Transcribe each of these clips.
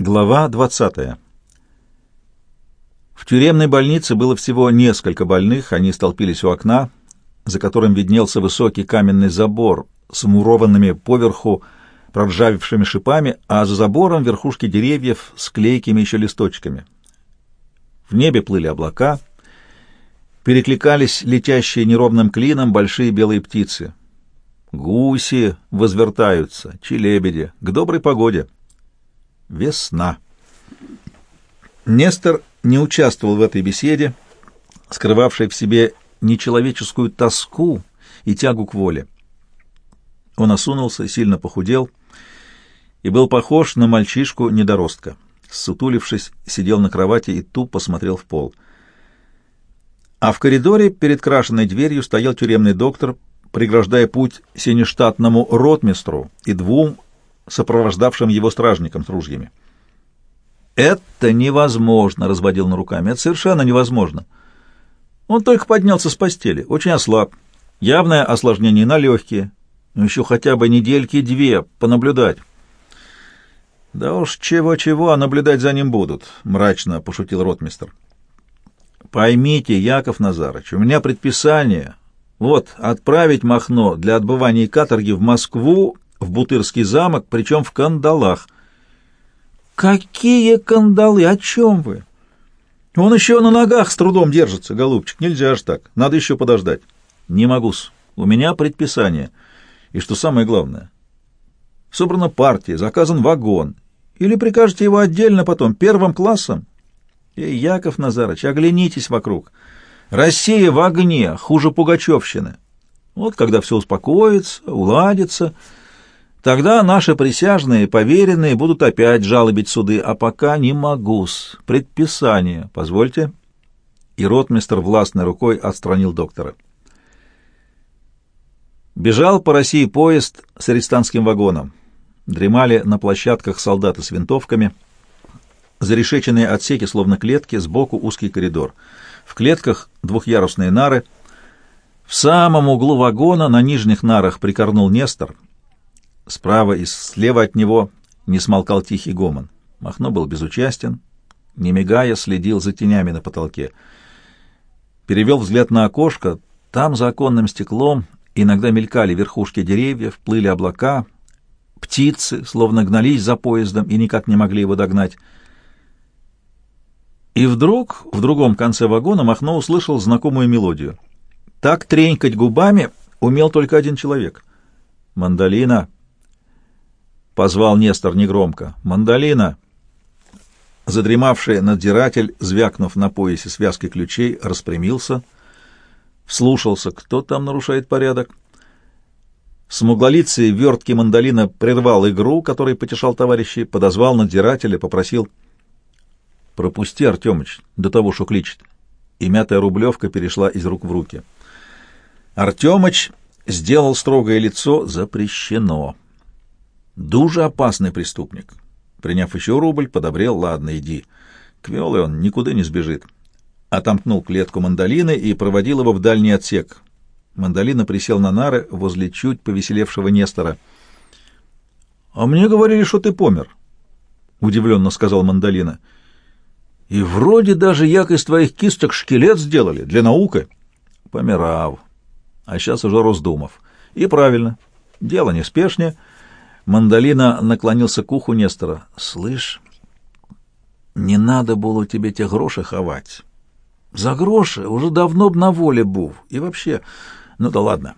Глава 20. В тюремной больнице было всего несколько больных, они столпились у окна, за которым виднелся высокий каменный забор с мурованными поверху проржавевшими шипами, а за забором верхушки деревьев с клейкими еще листочками. В небе плыли облака, перекликались летящие неровным клином большие белые птицы. Гуси возвертаются, челебеди, к доброй погоде — Весна. Нестор не участвовал в этой беседе, скрывавшей в себе нечеловеческую тоску и тягу к воле. Он осунулся, сильно похудел и был похож на мальчишку-недоростка. Сутулившись, сидел на кровати и тупо смотрел в пол. А в коридоре перед крашенной дверью стоял тюремный доктор, преграждая путь синештатному ротмистру и двум сопровождавшим его стражникам с ружьями. «Это невозможно!» — разводил на руками. «Это совершенно невозможно!» Он только поднялся с постели, очень ослаб. Явное осложнение на легкие. Ну, еще хотя бы недельки-две понаблюдать. «Да уж чего-чего, а наблюдать за ним будут», — мрачно пошутил ротмистр. «Поймите, Яков Назарыч, у меня предписание. Вот, отправить Махно для отбывания каторги в Москву в Бутырский замок, причем в кандалах. «Какие кандалы? О чем вы?» «Он еще на ногах с трудом держится, голубчик. Нельзя ж так. Надо еще подождать». «Не могу-с. У меня предписание. И что самое главное, собрана партия, заказан вагон. Или прикажете его отдельно потом, первым классом?» «Эй, Яков Назарович, оглянитесь вокруг. Россия в огне, хуже Пугачевщины. Вот когда все успокоится, уладится...» Тогда наши присяжные поверенные будут опять жалобить суды, а пока не могу-с. Предписание, позвольте. И ротмистр властной рукой отстранил доктора. Бежал по России поезд с арестантским вагоном. Дремали на площадках солдаты с винтовками. Зарешеченные отсеки, словно клетки, сбоку узкий коридор. В клетках двухъярусные нары. В самом углу вагона на нижних нарах прикорнул Нестор — Справа и слева от него не смолкал тихий гомон. Махно был безучастен, не мигая, следил за тенями на потолке. Перевел взгляд на окошко. Там, за оконным стеклом, иногда мелькали верхушки деревьев, плыли облака, птицы, словно гнались за поездом и никак не могли его догнать. И вдруг, в другом конце вагона, Махно услышал знакомую мелодию. Так тренькать губами умел только один человек. «Мандолина», — позвал Нестор негромко. «Мандолина!» Задремавший надзиратель, звякнув на поясе связкой ключей, распрямился, вслушался, кто там нарушает порядок. Смуглолицый верткий мандолина прервал игру, которой потешал товарищей, подозвал надзирателя, попросил «Пропусти, Артемыч, до того, что кличет». И мятая рублевка перешла из рук в руки. Артемыч сделал строгое лицо «Запрещено». Дуже опасный преступник. Приняв еще рубль, подобрел, ладно, иди. Квелый он, никуда не сбежит. Отомкнул клетку мандолины и проводил его в дальний отсек. Мандолина присел на нары возле чуть повеселевшего Нестора. — А мне говорили, что ты помер, — удивленно сказал Мандолина. — И вроде даже як из твоих кисток шкелет сделали, для науки. — Помирав. А сейчас уже Роздумов. И правильно. Дело неспешнее. — Мандалина наклонился к уху Нестора. «Слышь, не надо было тебе те гроши ховать. За гроши уже давно б на воле був. И вообще, ну да ладно,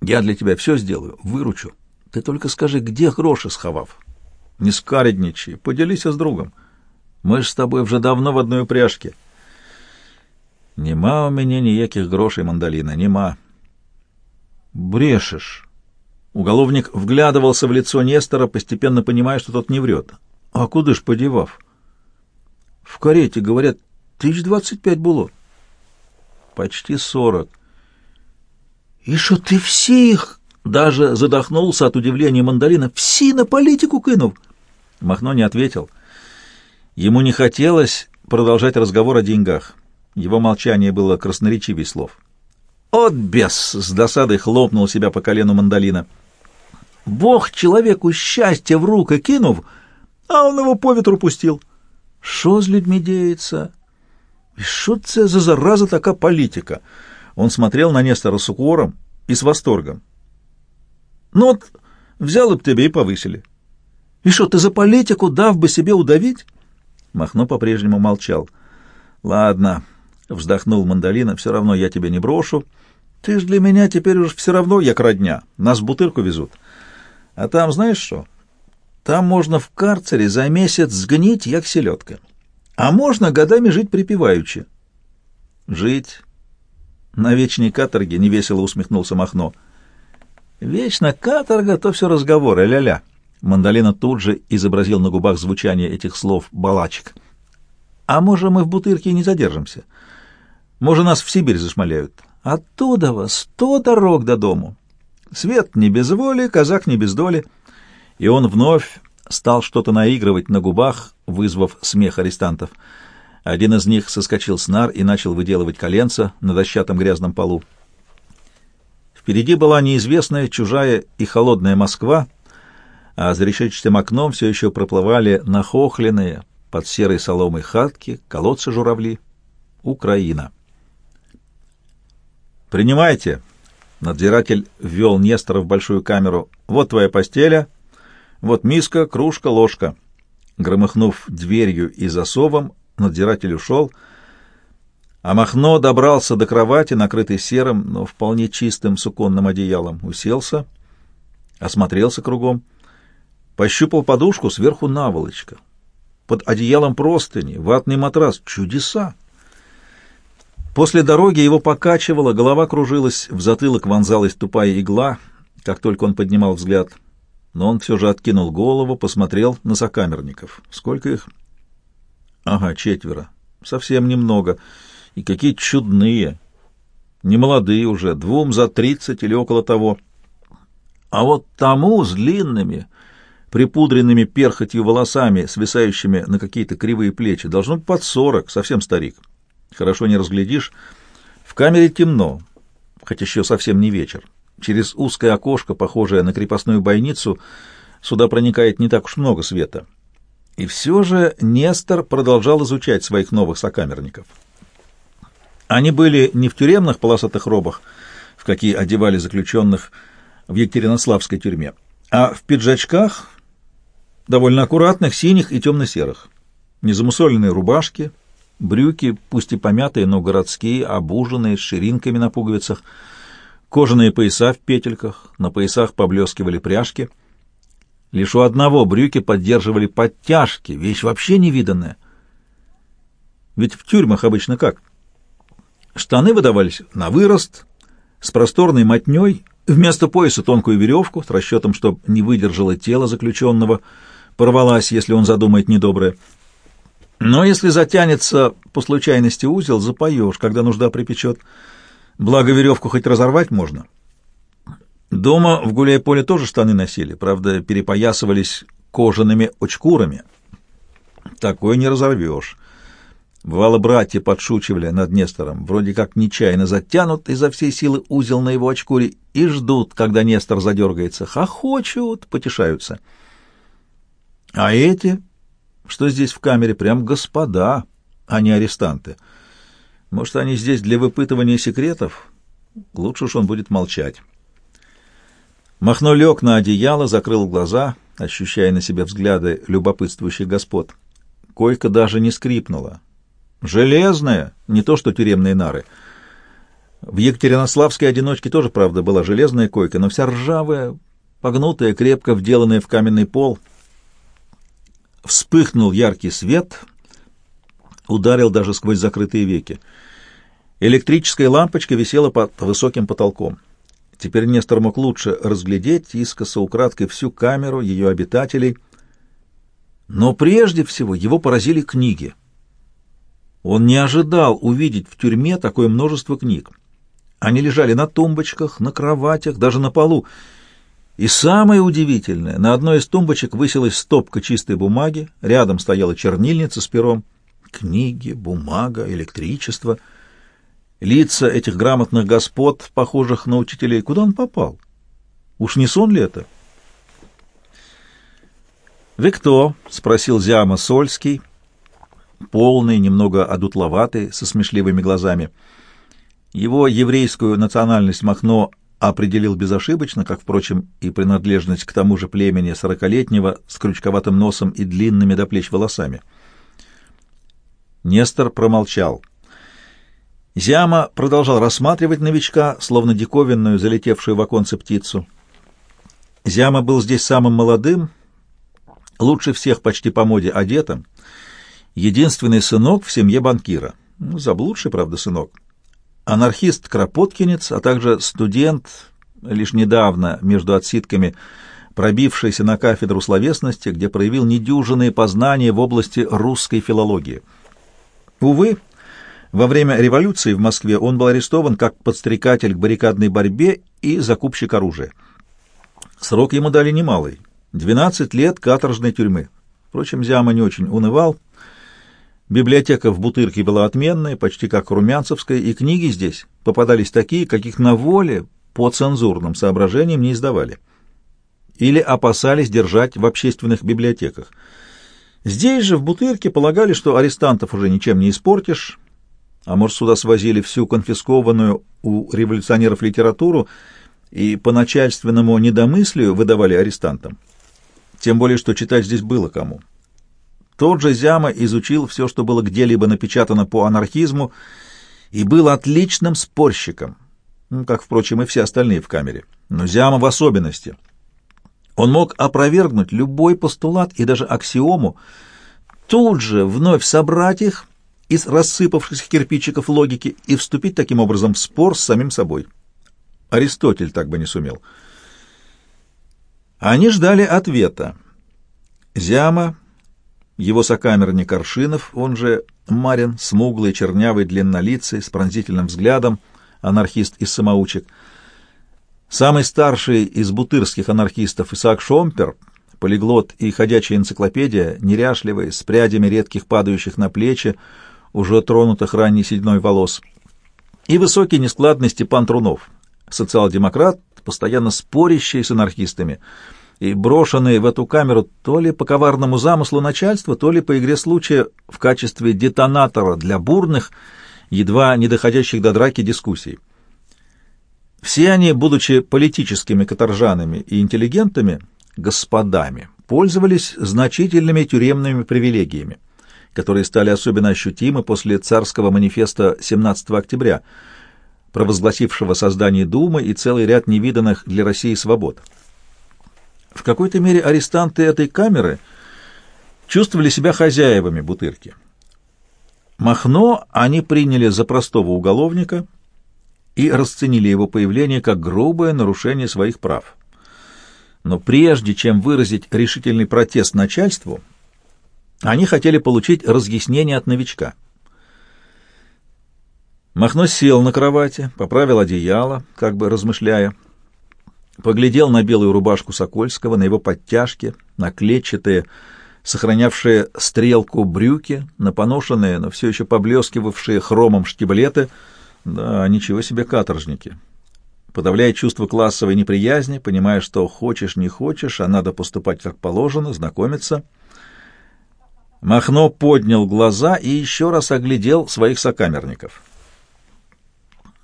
я для тебя все сделаю, выручу. Ты только скажи, где гроши сховав? Не скаредничай, поделись с другом. Мы ж с тобой уже давно в одной упряжке». «Нема у меня ніяких грошей, мандалина, нема». «Брешешь». Уголовник вглядывался в лицо Нестора, постепенно понимая, что тот не врет. «А куда ж подевав?» «В карете, говорят, тысяч двадцать пять было». «Почти сорок». «И что ты все их...» Даже задохнулся от удивления мандарина. «Все на политику кинул!» Махно не ответил. Ему не хотелось продолжать разговор о деньгах. Его молчание было красноречивей слов. «От бес!» — с досадой хлопнул себя по колену мандолина. Бог человеку счастье в руки кинув, а он его по ветру пустил. Что с людьми деется? И что це за зараза такая политика? Он смотрел на Нестора с укором и с восторгом. Ну вот, взял бы тебе и повысили. И что, ты за политику дав бы себе удавить? Махно по-прежнему молчал. Ладно, вздохнул Мандалина, все равно я тебя не брошу. Ты ж для меня теперь уж все равно як родня. Нас в бутырку везут. А там знаешь что? Там можно в карцере за месяц сгнить, як селедка. А можно годами жить припеваючи. Жить на вечной каторге, невесело усмехнулся Махно. Вечно каторга, то все разговоры, ля-ля. Мандалина тут же изобразил на губах звучание этих слов балачек. А может, мы в Бутырке не задержимся? Может, нас в Сибирь зашмаляют? Оттуда вас сто дорог до дому. Свет не без воли, казак не без доли. И он вновь стал что-то наигрывать на губах, вызвав смех арестантов. Один из них соскочил с нар и начал выделывать коленца на дощатом грязном полу. Впереди была неизвестная, чужая и холодная Москва, а за решетчатым окном все еще проплывали нахохленные под серой соломой хатки, колодцы-журавли. Украина. «Принимайте!» Надзиратель ввел Нестора в большую камеру. «Вот твоя постеля, вот миска, кружка, ложка». Громыхнув дверью и засовом, надзиратель ушел, а Махно добрался до кровати, накрытой серым, но вполне чистым суконным одеялом, уселся, осмотрелся кругом, пощупал подушку, сверху наволочка. Под одеялом простыни, ватный матрас. Чудеса! После дороги его покачивало, голова кружилась, в затылок вонзалась тупая игла, как только он поднимал взгляд. Но он все же откинул голову, посмотрел на сокамерников. Сколько их? Ага, четверо. Совсем немного. И какие чудные. Немолодые уже, двум за тридцать или около того. А вот тому с длинными, припудренными перхотью волосами, свисающими на какие-то кривые плечи, должно быть под сорок, совсем старик. Хорошо не разглядишь. В камере темно, хоть еще совсем не вечер. Через узкое окошко, похожее на крепостную бойницу, сюда проникает не так уж много света. И все же Нестор продолжал изучать своих новых сокамерников. Они были не в тюремных полосатых робах, в какие одевали заключенных в Екатеринославской тюрьме, а в пиджачках, довольно аккуратных, синих и темно-серых. Незамусоленные рубашки, брюки, пусть и помятые, но городские, обуженные, с ширинками на пуговицах, кожаные пояса в петельках, на поясах поблескивали пряжки — Лишь у одного брюки поддерживали подтяжки, вещь вообще невиданная. Ведь в тюрьмах обычно как? Штаны выдавались на вырост, с просторной мотней, вместо пояса тонкую веревку, с расчетом, чтобы не выдержало тело заключенного, порвалась, если он задумает недоброе. Но если затянется по случайности узел, запоешь, когда нужда припечет. Благо веревку хоть разорвать можно. Дома в гуляй-поле тоже штаны носили, правда, перепоясывались кожаными очкурами. Такой не разорвешь. Бывало, братья подшучивали над Нестором, вроде как нечаянно затянут изо всей силы узел на его очкуре и ждут, когда Нестор задергается. Хохочут, потешаются. А эти, что здесь в камере, прям господа, а не арестанты. Может, они здесь для выпытывания секретов? Лучше уж он будет молчать. Махно лег на одеяло, закрыл глаза, ощущая на себе взгляды любопытствующих господ. Койка даже не скрипнула. Железная, не то что тюремные нары. В Екатеринославской одиночке тоже, правда, была железная койка, но вся ржавая, погнутая, крепко вделанная в каменный пол. Вспыхнул яркий свет, ударил даже сквозь закрытые веки. Электрическая лампочка висела под высоким потолком. Теперь Нестор мог лучше разглядеть искоса украдкой всю камеру, ее обитателей. Но прежде всего его поразили книги. Он не ожидал увидеть в тюрьме такое множество книг. Они лежали на тумбочках, на кроватях, даже на полу. И самое удивительное, на одной из тумбочек высилась стопка чистой бумаги, рядом стояла чернильница с пером. Книги, бумага, электричество — Лица этих грамотных господ, похожих на учителей, куда он попал? Уж не сон ли это? «Вы кто?» — спросил Зяма Сольский, полный, немного одутловатый, со смешливыми глазами. Его еврейскую национальность Махно определил безошибочно, как, впрочем, и принадлежность к тому же племени сорокалетнего с крючковатым носом и длинными до плеч волосами. Нестор промолчал. Зяма продолжал рассматривать новичка, словно диковинную, залетевшую в оконце птицу. Зяма был здесь самым молодым, лучше всех почти по моде одетым, единственный сынок в семье банкира. Ну, заблудший, правда, сынок. Анархист-кропоткинец, а также студент, лишь недавно между отсидками, пробившийся на кафедру словесности, где проявил недюжинные познания в области русской филологии. Увы, во время революции в Москве он был арестован как подстрекатель к баррикадной борьбе и закупщик оружия. Срок ему дали немалый — 12 лет каторжной тюрьмы. Впрочем, Зяма не очень унывал. Библиотека в Бутырке была отменная, почти как Румянцевская, и книги здесь попадались такие, каких на воле по цензурным соображениям не издавали. Или опасались держать в общественных библиотеках. Здесь же, в Бутырке, полагали, что арестантов уже ничем не испортишь, а может, сюда свозили всю конфискованную у революционеров литературу и по начальственному недомыслию выдавали арестантам. Тем более, что читать здесь было кому. Тот же Зяма изучил все, что было где-либо напечатано по анархизму, и был отличным спорщиком, ну, как, впрочем, и все остальные в камере, но Зяма в особенности. Он мог опровергнуть любой постулат и даже аксиому, тут же вновь собрать их из рассыпавшихся кирпичиков логики и вступить таким образом в спор с самим собой. Аристотель так бы не сумел. Они ждали ответа. Зяма, его сокамерник Аршинов, он же Марин, смуглый, чернявый, длиннолицый, с пронзительным взглядом, анархист из самоучек. Самый старший из бутырских анархистов Исаак Шомпер, полиглот и ходячая энциклопедия, неряшливый, с прядями редких падающих на плечи, уже тронутых ранней седьной волос, и высокий нескладный Степан Трунов, социал-демократ, постоянно спорящий с анархистами, и брошенный в эту камеру то ли по коварному замыслу начальства, то ли по игре случая в качестве детонатора для бурных, едва не доходящих до драки дискуссий. Все они, будучи политическими каторжанами и интеллигентами, господами, пользовались значительными тюремными привилегиями которые стали особенно ощутимы после царского манифеста 17 октября, провозгласившего создание Думы и целый ряд невиданных для России свобод. В какой-то мере арестанты этой камеры чувствовали себя хозяевами Бутырки. Махно они приняли за простого уголовника и расценили его появление как грубое нарушение своих прав. Но прежде чем выразить решительный протест начальству, они хотели получить разъяснение от новичка. Махно сел на кровати, поправил одеяло, как бы размышляя. Поглядел на белую рубашку Сокольского, на его подтяжки, на клетчатые, сохранявшие стрелку брюки, на поношенные, но все еще поблескивавшие хромом штиблеты. Да, ничего себе каторжники. Подавляя чувство классовой неприязни, понимая, что хочешь не хочешь, а надо поступать как положено, знакомиться — Махно поднял глаза и еще раз оглядел своих сокамерников.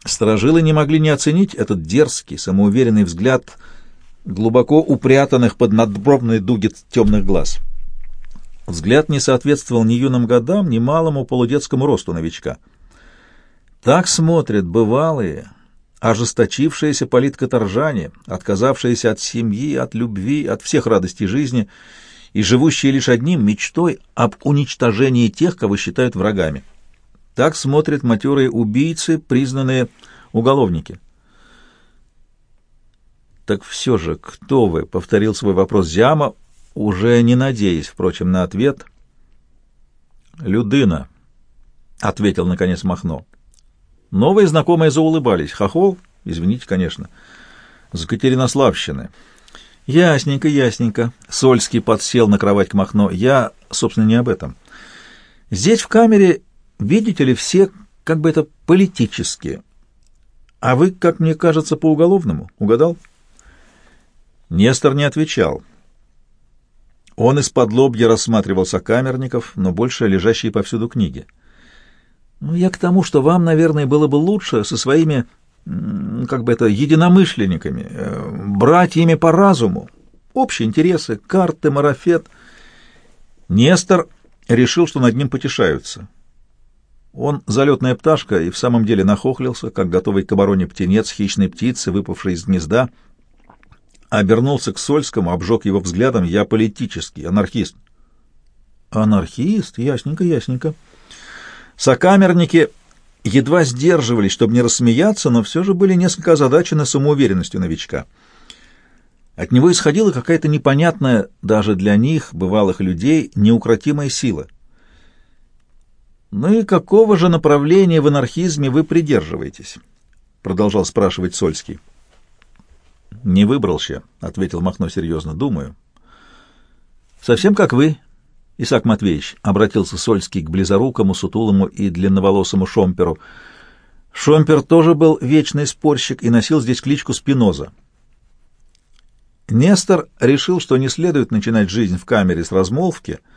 Сторожилы не могли не оценить этот дерзкий, самоуверенный взгляд глубоко упрятанных под надбровной дуги темных глаз. Взгляд не соответствовал ни юным годам, ни малому полудетскому росту новичка. Так смотрят бывалые, ожесточившиеся политкоторжане, отказавшиеся от семьи, от любви, от всех радостей жизни — и живущие лишь одним мечтой об уничтожении тех, кого считают врагами. Так смотрят матерые убийцы, признанные уголовники. «Так все же, кто вы?» — повторил свой вопрос Зяма, уже не надеясь, впрочем, на ответ. «Людына», — ответил, наконец, Махно. Новые знакомые заулыбались. Хохол, извините, конечно, с Катеринославщины. Ясненько, ясненько. Сольский подсел на кровать к Махно. Я, собственно, не об этом. Здесь в камере, видите ли, все как бы это политические. А вы, как мне кажется, по уголовному. Угадал? Нестор не отвечал. Он из-под лобья рассматривал сокамерников, но больше лежащие повсюду книги. «Ну, я к тому, что вам, наверное, было бы лучше со своими, как бы это, единомышленниками, э, братьями по разуму, общие интересы, карты, марафет». Нестор решил, что над ним потешаются. Он залетная пташка и в самом деле нахохлился, как готовый к обороне птенец хищной птицы, выпавшей из гнезда, обернулся к Сольскому, обжег его взглядом. «Я политический, анархист». «Анархист? Ясненько, ясненько». Сокамерники едва сдерживались, чтобы не рассмеяться, но все же были несколько озадачены самоуверенностью новичка. От него исходила какая-то непонятная, даже для них, бывалых людей, неукротимая сила. «Ну и какого же направления в анархизме вы придерживаетесь?» — продолжал спрашивать Сольский. «Не выбрал ще», — ответил Махно серьезно. «Думаю». «Совсем как вы, Исаак Матвеевич», — обратился Сольский к близорукому, сутулому и длинноволосому Шомперу. Шомпер тоже был вечный спорщик и носил здесь кличку Спиноза. Нестор решил, что не следует начинать жизнь в камере с размолвки —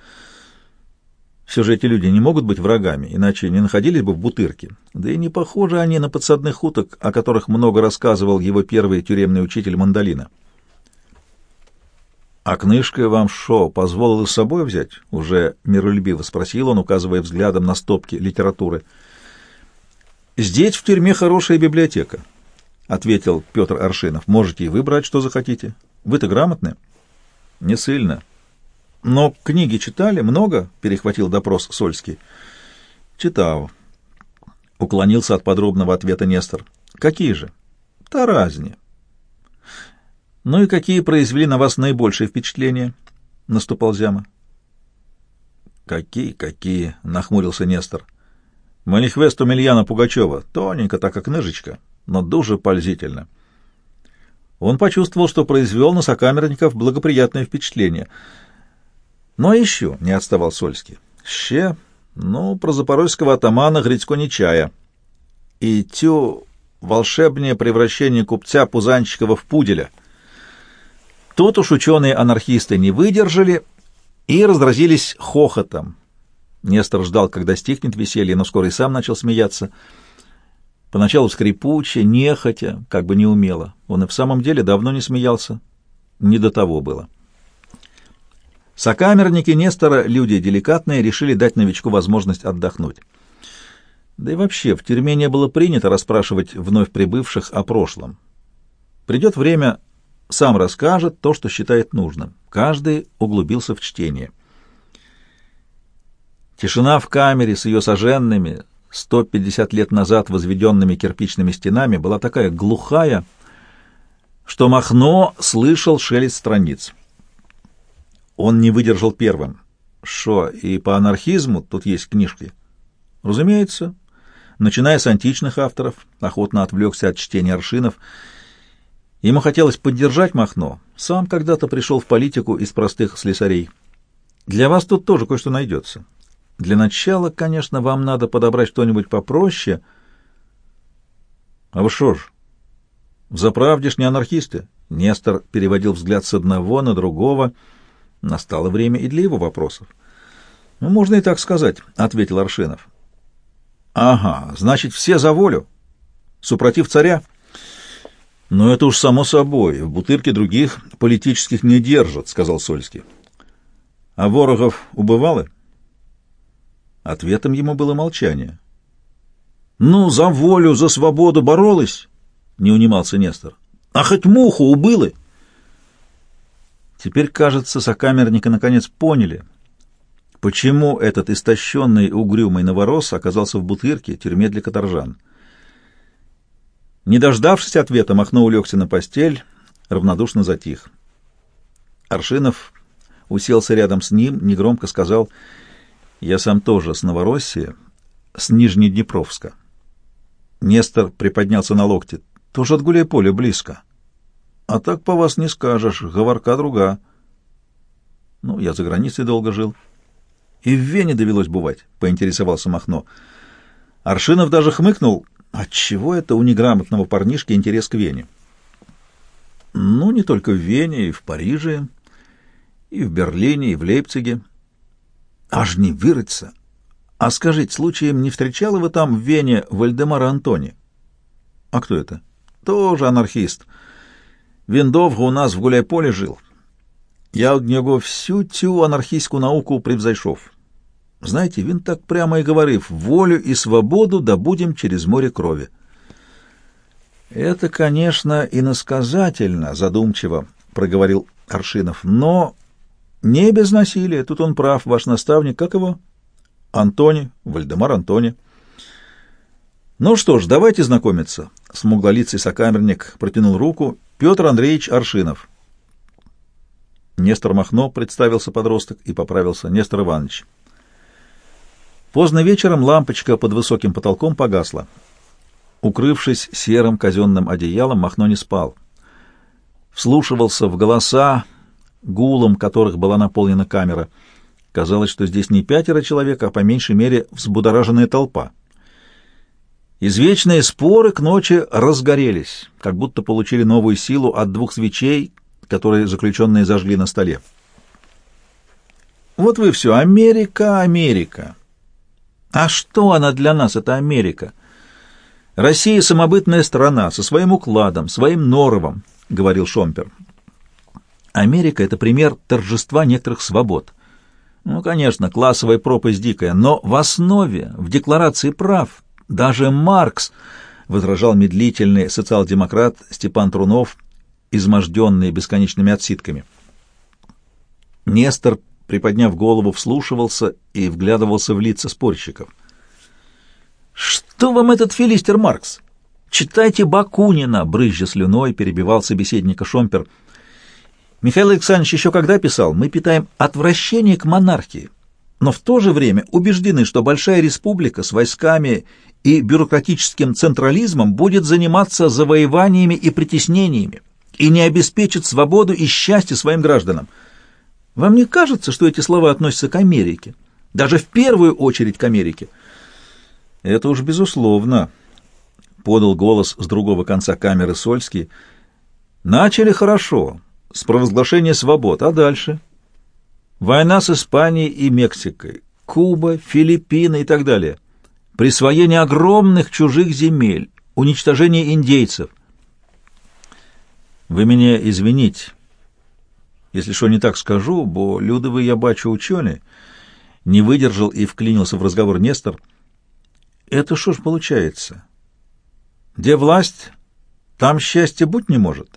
все же эти люди не могут быть врагами, иначе не находились бы в бутырке. Да и не похожи они на подсадных уток, о которых много рассказывал его первый тюремный учитель Мандалина. «А книжка вам шо, позволила с собой взять?» — уже миролюбиво спросил он, указывая взглядом на стопки литературы. «Здесь в тюрьме хорошая библиотека», — ответил Петр Аршинов. «Можете и выбрать, что захотите. Вы-то грамотны?» «Не сильно», но книги читали? Много? Перехватил допрос Сольский. Читал. Уклонился от подробного ответа Нестор. Какие же? Та разни. Ну и какие произвели на вас наибольшее впечатление? Наступал Зяма. Какие, какие? Нахмурился Нестор. Манифест Умельяна Пугачева. Тоненько, так как книжечка, но дуже пользительно. Он почувствовал, что произвел на сокамерников благоприятное впечатление — но еще не отставал Сольский. Ще, ну, про запорожского атамана Грицько не чая. И тю волшебное превращение купца Пузанчикова в пуделя. Тут уж ученые-анархисты не выдержали и разразились хохотом. Нестор ждал, когда стихнет веселье, но скоро и сам начал смеяться. Поначалу скрипуче, нехотя, как бы неумело. Он и в самом деле давно не смеялся. Не до того было. Сокамерники Нестора, люди деликатные, решили дать новичку возможность отдохнуть. Да и вообще, в тюрьме не было принято расспрашивать вновь прибывших о прошлом. Придет время, сам расскажет то, что считает нужным. Каждый углубился в чтение. Тишина в камере с ее соженными, 150 лет назад возведенными кирпичными стенами, была такая глухая, что Махно слышал шелест страниц. Он не выдержал первым. Шо, и по анархизму тут есть книжки? Разумеется. Начиная с античных авторов, охотно отвлекся от чтения аршинов. Ему хотелось поддержать Махно. Сам когда-то пришел в политику из простых слесарей. Для вас тут тоже кое-что найдется. Для начала, конечно, вам надо подобрать что-нибудь попроще. А вы шо ж, заправдишь анархисты? Нестор переводил взгляд с одного на другого — Настало время и для его вопросов. «Ну, можно и так сказать», — ответил Аршинов. «Ага, значит, все за волю? Супротив царя?» «Но это уж само собой. В бутырке других политических не держат», — сказал Сольский. «А ворогов убывало?» Ответом ему было молчание. «Ну, за волю, за свободу боролась?» — не унимался Нестор. «А хоть муху убылы?» Теперь, кажется, сокамерники наконец поняли, почему этот истощенный угрюмый новорос оказался в бутырке, тюрьме для каторжан. Не дождавшись ответа, Махно улегся на постель, равнодушно затих. Аршинов уселся рядом с ним, негромко сказал, «Я сам тоже с Новороссии, с Нижнеднепровска». Нестор приподнялся на локте. «Тоже от Гуляй-Поля близко». А так по вас не скажешь, говорка друга. Ну, я за границей долго жил. И в Вене довелось бывать, поинтересовался Махно. Аршинов даже хмыкнул. Отчего это у неграмотного парнишки интерес к Вене? Ну, не только в Вене, и в Париже. И в Берлине, и в Лейпциге. Аж не вырыться. А скажите, случаем не встречала вы там в Вене Вальдемара Антони? А кто это? Тоже анархист. Виндовга у нас в гуляй-поле жил. Я от него всю тю анархистскую науку превзойшов. Знаете, він так прямо и говорив, волю и свободу добудем через море крови. Это, конечно, иносказательно, задумчиво проговорил Аршинов, но не без насилия, тут он прав, ваш наставник, как его? Антони, Вальдемар Антони. Ну что ж, давайте знакомиться. Смуглолицый сокамерник протянул руку. Петр Андреевич Аршинов. Нестор Махно представился подросток и поправился. Нестор Иванович. Поздно вечером лампочка под высоким потолком погасла. Укрывшись серым казенным одеялом, Махно не спал. Вслушивался в голоса, гулом которых была наполнена камера — Казалось, что здесь не пятеро человек, а по меньшей мере взбудораженная толпа. Извечные споры к ночи разгорелись, как будто получили новую силу от двух свечей, которые заключенные зажгли на столе. Вот вы все, Америка, Америка. А что она для нас, это Америка? Россия — самобытная страна, со своим укладом, своим норовом, — говорил Шомпер. Америка — это пример торжества некоторых свобод — ну, конечно, классовая пропасть дикая, но в основе, в декларации прав, даже Маркс, возражал медлительный социал-демократ Степан Трунов, изможденный бесконечными отсидками. Нестор, приподняв голову, вслушивался и вглядывался в лица спорщиков. «Что вам этот филистер Маркс? Читайте Бакунина!» — брызжа слюной перебивал собеседника Шомпер — Михаил Александрович еще когда писал, мы питаем отвращение к монархии, но в то же время убеждены, что большая республика с войсками и бюрократическим централизмом будет заниматься завоеваниями и притеснениями и не обеспечит свободу и счастье своим гражданам. Вам не кажется, что эти слова относятся к Америке? Даже в первую очередь к Америке? Это уж безусловно, — подал голос с другого конца камеры Сольский. Начали хорошо, с провозглашения свобод. А дальше? Война с Испанией и Мексикой, Куба, Филиппины и так далее. Присвоение огромных чужих земель, уничтожение индейцев. Вы меня извините, если что не так скажу, бо людовый я бачу ученый, не выдержал и вклинился в разговор Нестор. Это что ж получается? Где власть, там счастье быть не может.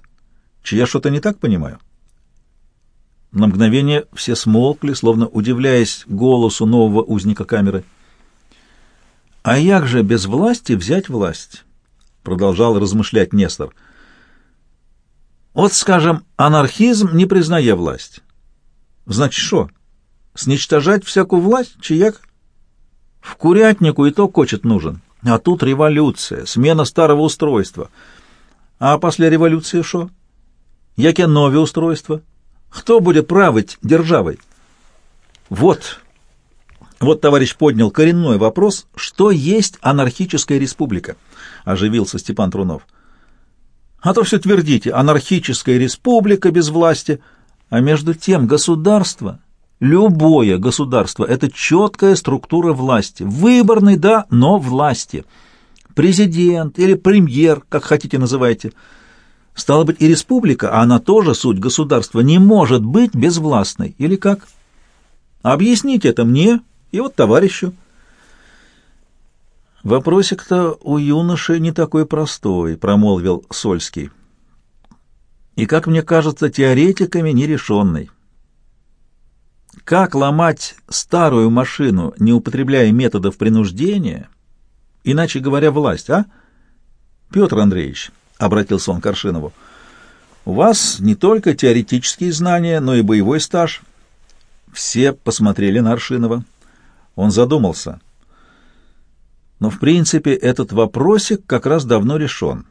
Чи я что-то не так понимаю? На мгновение все смолкли, словно удивляясь голосу нового узника камеры. «А як же без власти взять власть?» — продолжал размышлять Нестор. «Вот, скажем, анархизм не признає власть. Значит, что? Сничтожать всякую власть, чияк? В курятнику и то кочет нужен. А тут революция, смена старого устройства. А после революции что? Яке нове устройство? Кто будет править державой? Вот, вот товарищ поднял коренной вопрос, что есть анархическая республика? Оживился Степан Трунов. А то все твердите, анархическая республика без власти, а между тем государство, любое государство, это четкая структура власти, выборный, да, но власти. Президент или премьер, как хотите называйте – Стало быть, и республика, а она тоже суть государства, не может быть безвластной. Или как? Объясните это мне и вот товарищу. Вопросик-то у юноши не такой простой, промолвил Сольский. И, как мне кажется, теоретиками нерешенный. Как ломать старую машину, не употребляя методов принуждения, иначе говоря, власть, а? Петр Андреевич, — обратился он к Аршинову. «У вас не только теоретические знания, но и боевой стаж». Все посмотрели на Аршинова. Он задумался. Но, в принципе, этот вопросик как раз давно решен.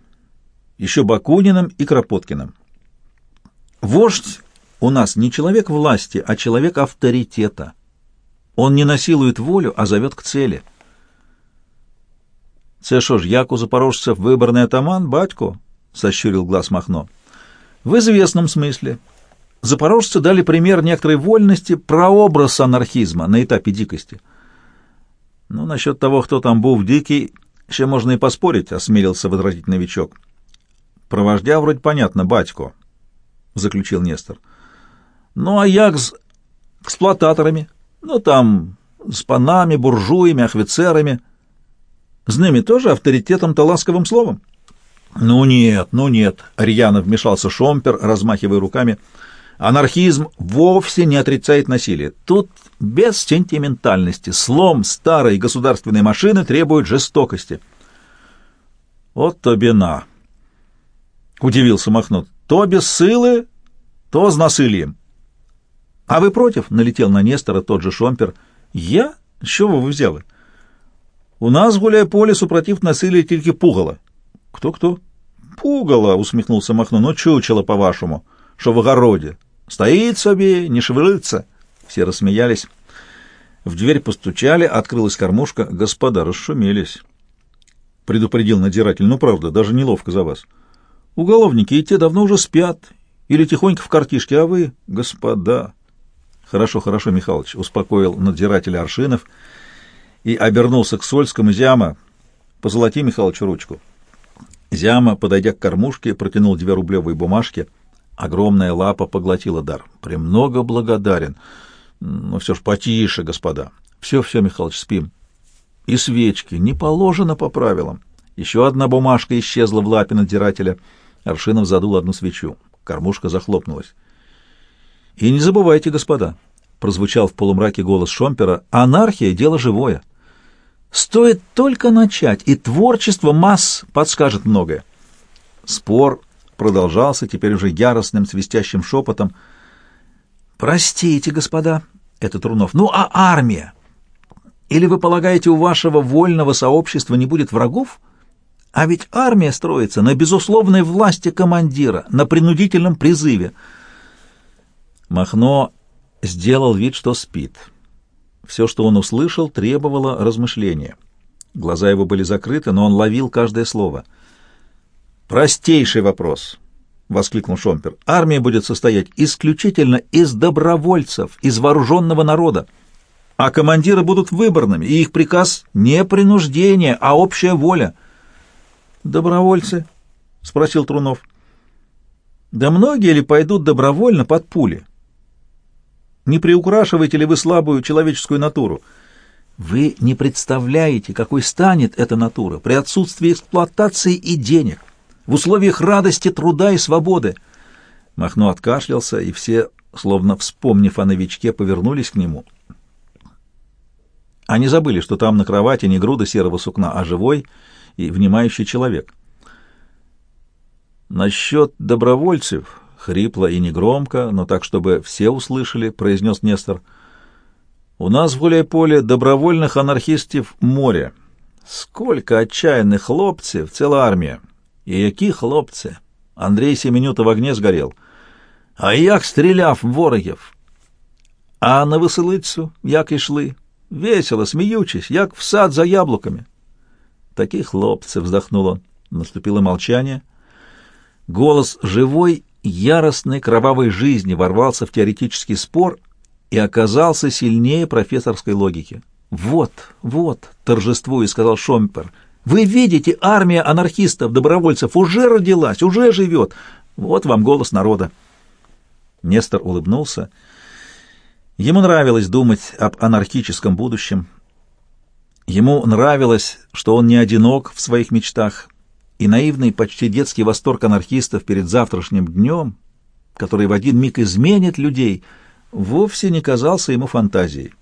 Еще Бакуниным и Кропоткиным. Вождь у нас не человек власти, а человек авторитета. Он не насилует волю, а зовет к цели — Це що ж, як у запорожцев выборный атаман, батько? — сощурил глаз Махно. — В известном смысле. Запорожцы дали пример некоторой вольности, прообраз анархизма на этапе дикости. Ну, насчет того, кто там был дикий, еще можно и поспорить, — осмелился возразить новичок. Про вождя вроде понятно, батько, — заключил Нестор. Ну, а як с эксплуататорами? Ну, там, с панами, буржуями, офицерами. С ними тоже авторитетом-то ласковым словом? Ну нет, ну нет, — рьяно вмешался Шомпер, размахивая руками. Анархизм вовсе не отрицает насилие. Тут без сентиментальности. Слом старой государственной машины требует жестокости. Вот то бина, — удивился Махнут. То без силы, то с насилием. — А вы против? — налетел на Нестора тот же Шомпер. — Я? Чего вы взяли? — У нас, гуляя по лесу, против насилия только пугало. Кто — Кто-кто? — Пугало, — усмехнулся Махно. — Ну, чучело, по-вашему, что в огороде. Стоит себе, не шевелится. Все рассмеялись. В дверь постучали, открылась кормушка. Господа расшумелись. Предупредил надзиратель. Ну, правда, даже неловко за вас. Уголовники и те давно уже спят. Или тихонько в картишке, а вы, господа... Хорошо, хорошо, Михалыч, успокоил надзиратель Аршинов и обернулся к Сольскому. Зяма, позолоти Михалычу ручку. Зяма, подойдя к кормушке, протянул две рублевые бумажки. Огромная лапа поглотила дар. «Премного благодарен. Ну, все ж потише, господа. Все, все, Михалыч, спим. И свечки. Не положено по правилам». Еще одна бумажка исчезла в лапе надзирателя. Аршинов задул одну свечу. Кормушка захлопнулась. «И не забывайте, господа», — прозвучал в полумраке голос Шомпера, — «анархия — дело живое. Стоит только начать, и творчество масс подскажет многое». Спор продолжался теперь уже яростным свистящим шепотом. «Простите, господа», — это Трунов, — «ну а армия? Или вы полагаете, у вашего вольного сообщества не будет врагов?» А ведь армия строится на безусловной власти командира, на принудительном призыве. Махно сделал вид, что спит. Все, что он услышал, требовало размышления. Глаза его были закрыты, но он ловил каждое слово. «Простейший вопрос», — воскликнул Шомпер. «Армия будет состоять исключительно из добровольцев, из вооруженного народа, а командиры будут выборными, и их приказ — не принуждение, а общая воля». «Добровольцы?» — спросил Трунов. «Да многие ли пойдут добровольно под пули? Не приукрашиваете ли вы слабую человеческую натуру? Вы не представляете, какой станет эта натура при отсутствии эксплуатации и денег, в условиях радости, труда и свободы». Махно откашлялся, и все, словно вспомнив о новичке, повернулись к нему. Они забыли, что там на кровати не груда серого сукна, а живой — и внимающий человек. Насчет добровольцев, хрипло и негромко, но так, чтобы все услышали, произнес Нестор. У нас в гуляй-поле добровольных анархистов море. Сколько отчаянных хлопцев, целая армия. И які хлопцы? Андрей Семенюта в огне сгорел. А як стреляв ворогів? А на веселицю як ішли? Весело, сміючись, як в сад за яблуками. Такие хлопцы, вздохнул он. Наступило молчание. Голос живой, яростной, кровавой жизни ворвался в теоретический спор и оказался сильнее профессорской логики. «Вот, вот», — торжествуя сказал Шомпер, — «вы видите, армия анархистов, добровольцев уже родилась, уже живет. Вот вам голос народа». Нестор улыбнулся. Ему нравилось думать об анархическом будущем, Ему нравилось, что он не одинок в своих мечтах, и наивный, почти детский восторг анархистов перед завтрашним днем, который в один миг изменит людей, вовсе не казался ему фантазией.